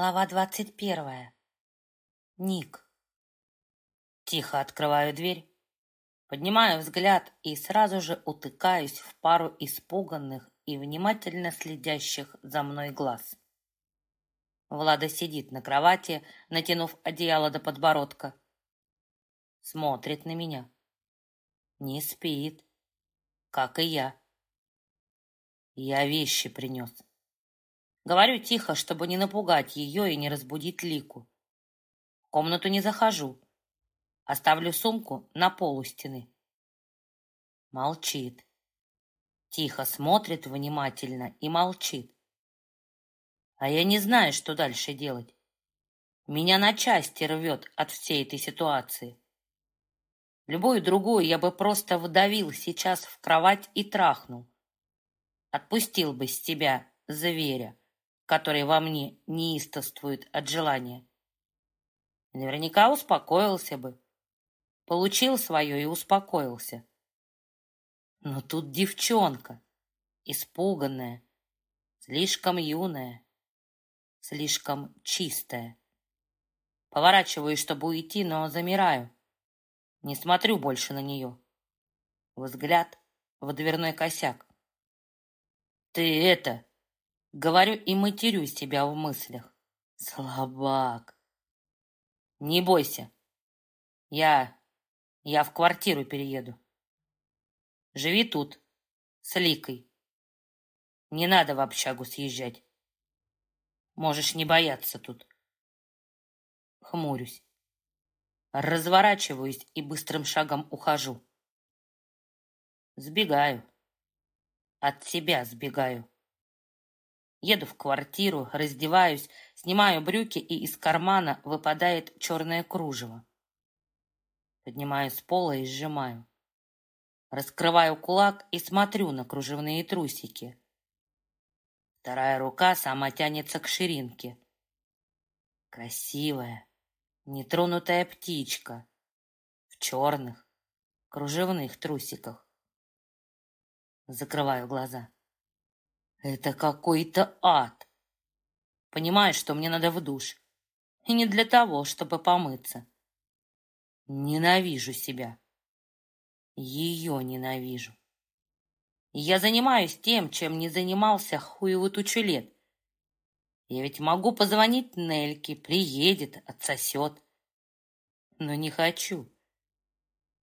Глава двадцать первая. Ник. Тихо открываю дверь, поднимаю взгляд и сразу же утыкаюсь в пару испуганных и внимательно следящих за мной глаз. Влада сидит на кровати, натянув одеяло до подбородка. Смотрит на меня. Не спит, как и я. Я вещи принес. Говорю тихо, чтобы не напугать ее и не разбудить Лику. В комнату не захожу. Оставлю сумку на полу стены. Молчит. Тихо смотрит внимательно и молчит. А я не знаю, что дальше делать. Меня на части рвет от всей этой ситуации. Любую другую я бы просто вдавил сейчас в кровать и трахнул. Отпустил бы с тебя зверя который во мне неистовствует от желания. Наверняка успокоился бы. Получил свое и успокоился. Но тут девчонка, испуганная, слишком юная, слишком чистая. Поворачиваюсь, чтобы уйти, но замираю. Не смотрю больше на нее. Взгляд в дверной косяк. «Ты это...» Говорю и матерю себя в мыслях. Слабак. Не бойся. Я... я в квартиру перееду. Живи тут, с Ликой. Не надо в общагу съезжать. Можешь не бояться тут. Хмурюсь. Разворачиваюсь и быстрым шагом ухожу. Сбегаю. От себя сбегаю. Еду в квартиру, раздеваюсь, снимаю брюки, и из кармана выпадает черное кружево. Поднимаю с пола и сжимаю. Раскрываю кулак и смотрю на кружевные трусики. Вторая рука сама тянется к ширинке. Красивая, нетронутая птичка в черных, кружевных трусиках. Закрываю глаза. Это какой-то ад. Понимаешь, что мне надо в душ. И не для того, чтобы помыться. Ненавижу себя. Ее ненавижу. я занимаюсь тем, чем не занимался хуеву тучу лет. Я ведь могу позвонить Нельке, приедет, отсосет. Но не хочу.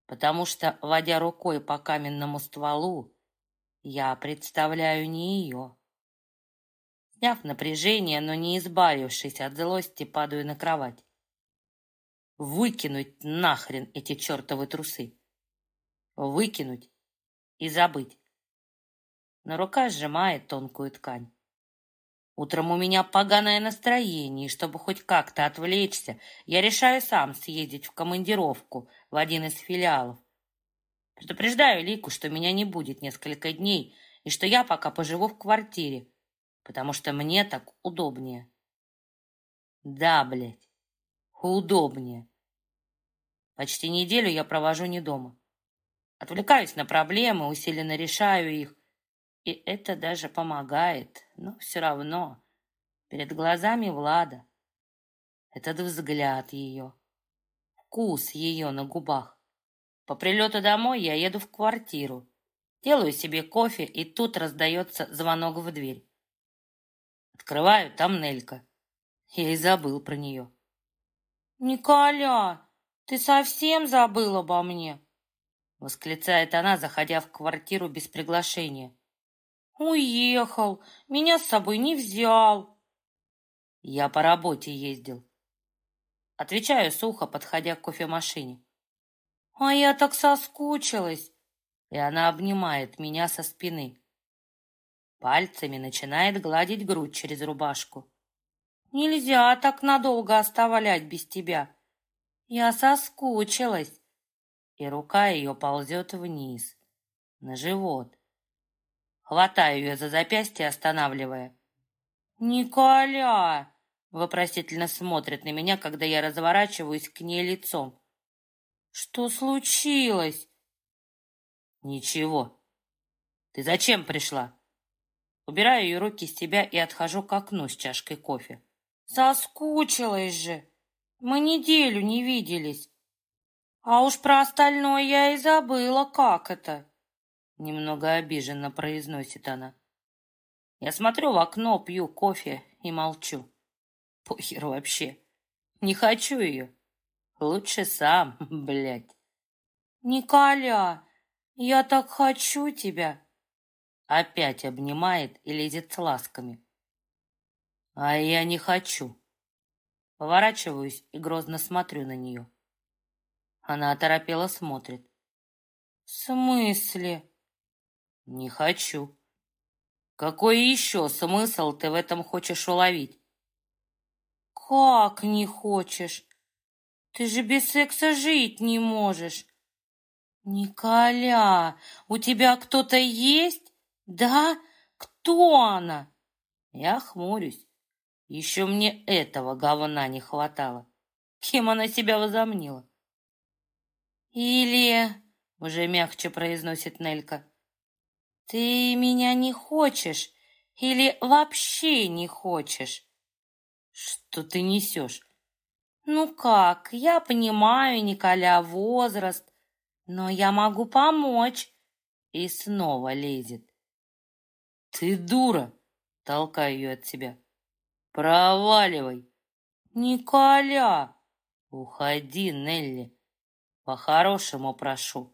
Потому что, водя рукой по каменному стволу, я представляю не ее. Сняв напряжение, но не избавившись от злости, падаю на кровать. Выкинуть нахрен эти чертовы трусы. Выкинуть и забыть. Но рука сжимает тонкую ткань. Утром у меня поганое настроение, и чтобы хоть как-то отвлечься, я решаю сам съездить в командировку в один из филиалов. Предупреждаю Лику, что меня не будет несколько дней, и что я пока поживу в квартире, потому что мне так удобнее. Да, блядь, удобнее. Почти неделю я провожу не дома. Отвлекаюсь на проблемы, усиленно решаю их, и это даже помогает, но все равно перед глазами Влада этот взгляд ее, вкус ее на губах. По прилету домой я еду в квартиру, делаю себе кофе, и тут раздается звонок в дверь. Открываю, там Нелька. Я и забыл про нее. «Николя, ты совсем забыл обо мне?» Восклицает она, заходя в квартиру без приглашения. «Уехал, меня с собой не взял». «Я по работе ездил». Отвечаю сухо, подходя к кофемашине. А я так соскучилась. И она обнимает меня со спины. Пальцами начинает гладить грудь через рубашку. Нельзя так надолго оставлять без тебя. Я соскучилась. И рука ее ползет вниз, на живот. Хватаю ее за запястье, останавливая. «Николя!» — вопросительно смотрит на меня, когда я разворачиваюсь к ней лицом. Что случилось? Ничего. Ты зачем пришла? Убираю ее руки с тебя и отхожу к окну с чашкой кофе. Соскучилась же. Мы неделю не виделись. А уж про остальное я и забыла, как это. Немного обиженно произносит она. Я смотрю в окно, пью кофе и молчу. Похер вообще. Не хочу ее. Лучше сам, блядь. Николя, я так хочу тебя. Опять обнимает и лезет с ласками. А я не хочу. Поворачиваюсь и грозно смотрю на нее. Она оторопела смотрит. В смысле? Не хочу. Какой еще смысл ты в этом хочешь уловить? Как не хочешь? Ты же без секса жить не можешь. Николя, у тебя кто-то есть? Да? Кто она? Я хмурюсь. Еще мне этого говна не хватало. Кем она себя возомнила? Или, уже мягче произносит Нелька, ты меня не хочешь или вообще не хочешь? Что ты несешь? Ну как, я понимаю, Николя, возраст, но я могу помочь. И снова лезет. Ты дура, толкаю ее от себя. Проваливай. Николя, уходи, Нелли. По-хорошему прошу.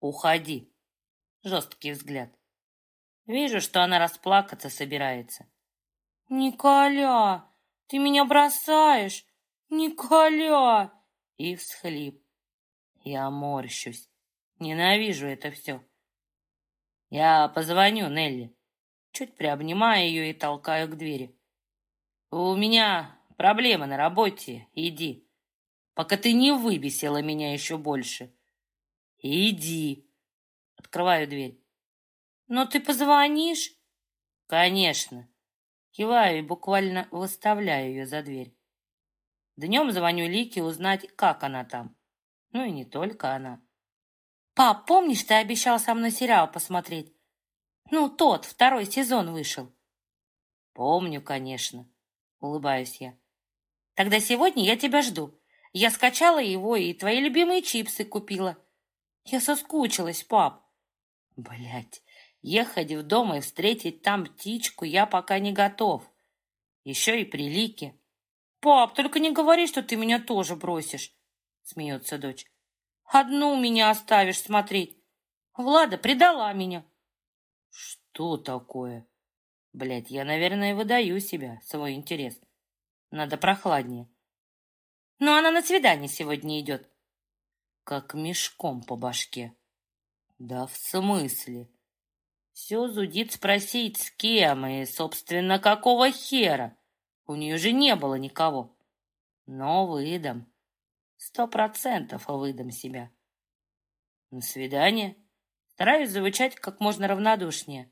Уходи. Жесткий взгляд. Вижу, что она расплакаться собирается. Николя, ты меня бросаешь. Николя! И всхлип. Я морщусь. Ненавижу это все. Я позвоню Нелли. Чуть приобнимаю ее и толкаю к двери. У меня проблемы на работе. Иди. Пока ты не выбесила меня еще больше. Иди. Открываю дверь. Но ты позвонишь? Конечно. Киваю и буквально выставляю ее за дверь. Днем звоню Лике узнать, как она там. Ну и не только она. «Пап, помнишь, ты обещал со мной сериал посмотреть? Ну, тот, второй сезон вышел». «Помню, конечно», — улыбаюсь я. «Тогда сегодня я тебя жду. Я скачала его и твои любимые чипсы купила. Я соскучилась, пап». Блять, ехать в дом и встретить там птичку я пока не готов. Еще и прилики. «Пап, только не говори, что ты меня тоже бросишь!» Смеется дочь. «Одну меня оставишь смотреть. Влада предала меня». «Что такое?» Блядь, я, наверное, выдаю себя, свой интерес. Надо прохладнее. Но она на свидание сегодня идет. Как мешком по башке. Да в смысле? Все зудит спросить, с кем и, собственно, какого хера. У нее же не было никого. Но выдам. Сто процентов выдам себя. На свидание. Стараюсь звучать как можно равнодушнее.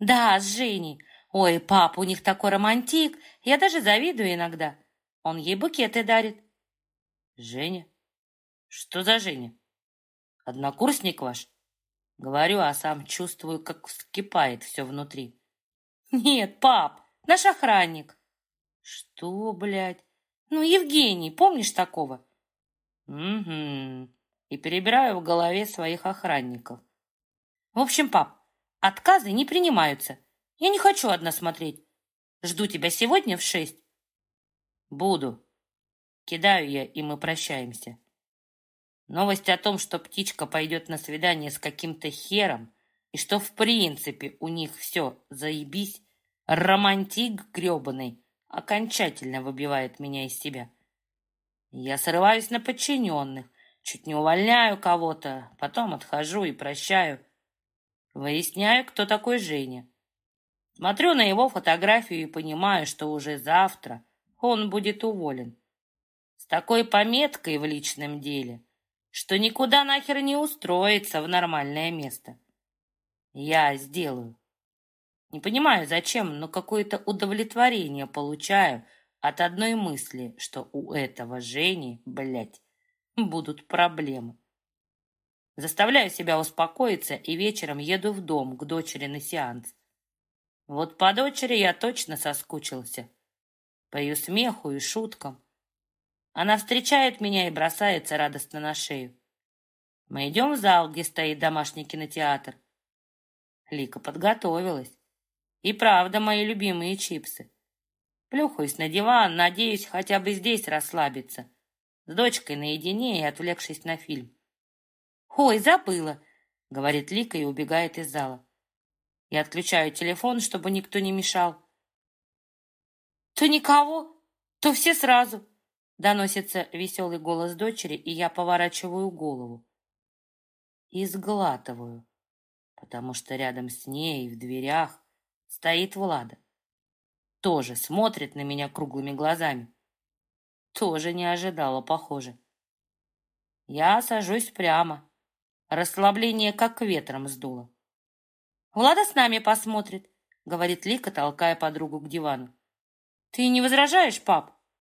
Да, с Женей. Ой, пап, у них такой романтик. Я даже завидую иногда. Он ей букеты дарит. Женя? Что за Женя? Однокурсник ваш? Говорю, а сам чувствую, как вскипает все внутри. Нет, пап, наш охранник. Что, блядь? Ну, Евгений, помнишь такого? Угу. И перебираю в голове своих охранников. В общем, пап, отказы не принимаются. Я не хочу одна смотреть. Жду тебя сегодня в шесть. Буду. Кидаю я, и мы прощаемся. Новость о том, что птичка пойдет на свидание с каким-то хером, и что в принципе у них все заебись, романтик гребаный, окончательно выбивает меня из себя. Я срываюсь на подчиненных, чуть не увольняю кого-то, потом отхожу и прощаю. Выясняю, кто такой Женя. Смотрю на его фотографию и понимаю, что уже завтра он будет уволен. С такой пометкой в личном деле, что никуда нахер не устроится в нормальное место. Я сделаю. Не понимаю, зачем, но какое-то удовлетворение получаю от одной мысли, что у этого Жени, блядь, будут проблемы. Заставляю себя успокоиться и вечером еду в дом к дочери на сеанс. Вот по дочери я точно соскучился. по ее смеху и шуткам. Она встречает меня и бросается радостно на шею. Мы идем в зал, где стоит домашний кинотеатр. Лика подготовилась. И правда, мои любимые чипсы. Плюхаюсь на диван, надеюсь хотя бы здесь расслабиться. С дочкой наедине и отвлекшись на фильм. «Ой, забыла!» — говорит Лика и убегает из зала. Я отключаю телефон, чтобы никто не мешал. «То никого, то все сразу!» Доносится веселый голос дочери, и я поворачиваю голову. И сглатываю, потому что рядом с ней в дверях стоит Влада. Тоже смотрит на меня круглыми глазами. Тоже не ожидала, похоже. Я сажусь прямо. Расслабление как ветром сдуло. «Влада с нами посмотрит», — говорит Лика, толкая подругу к дивану. «Ты не возражаешь, пап?»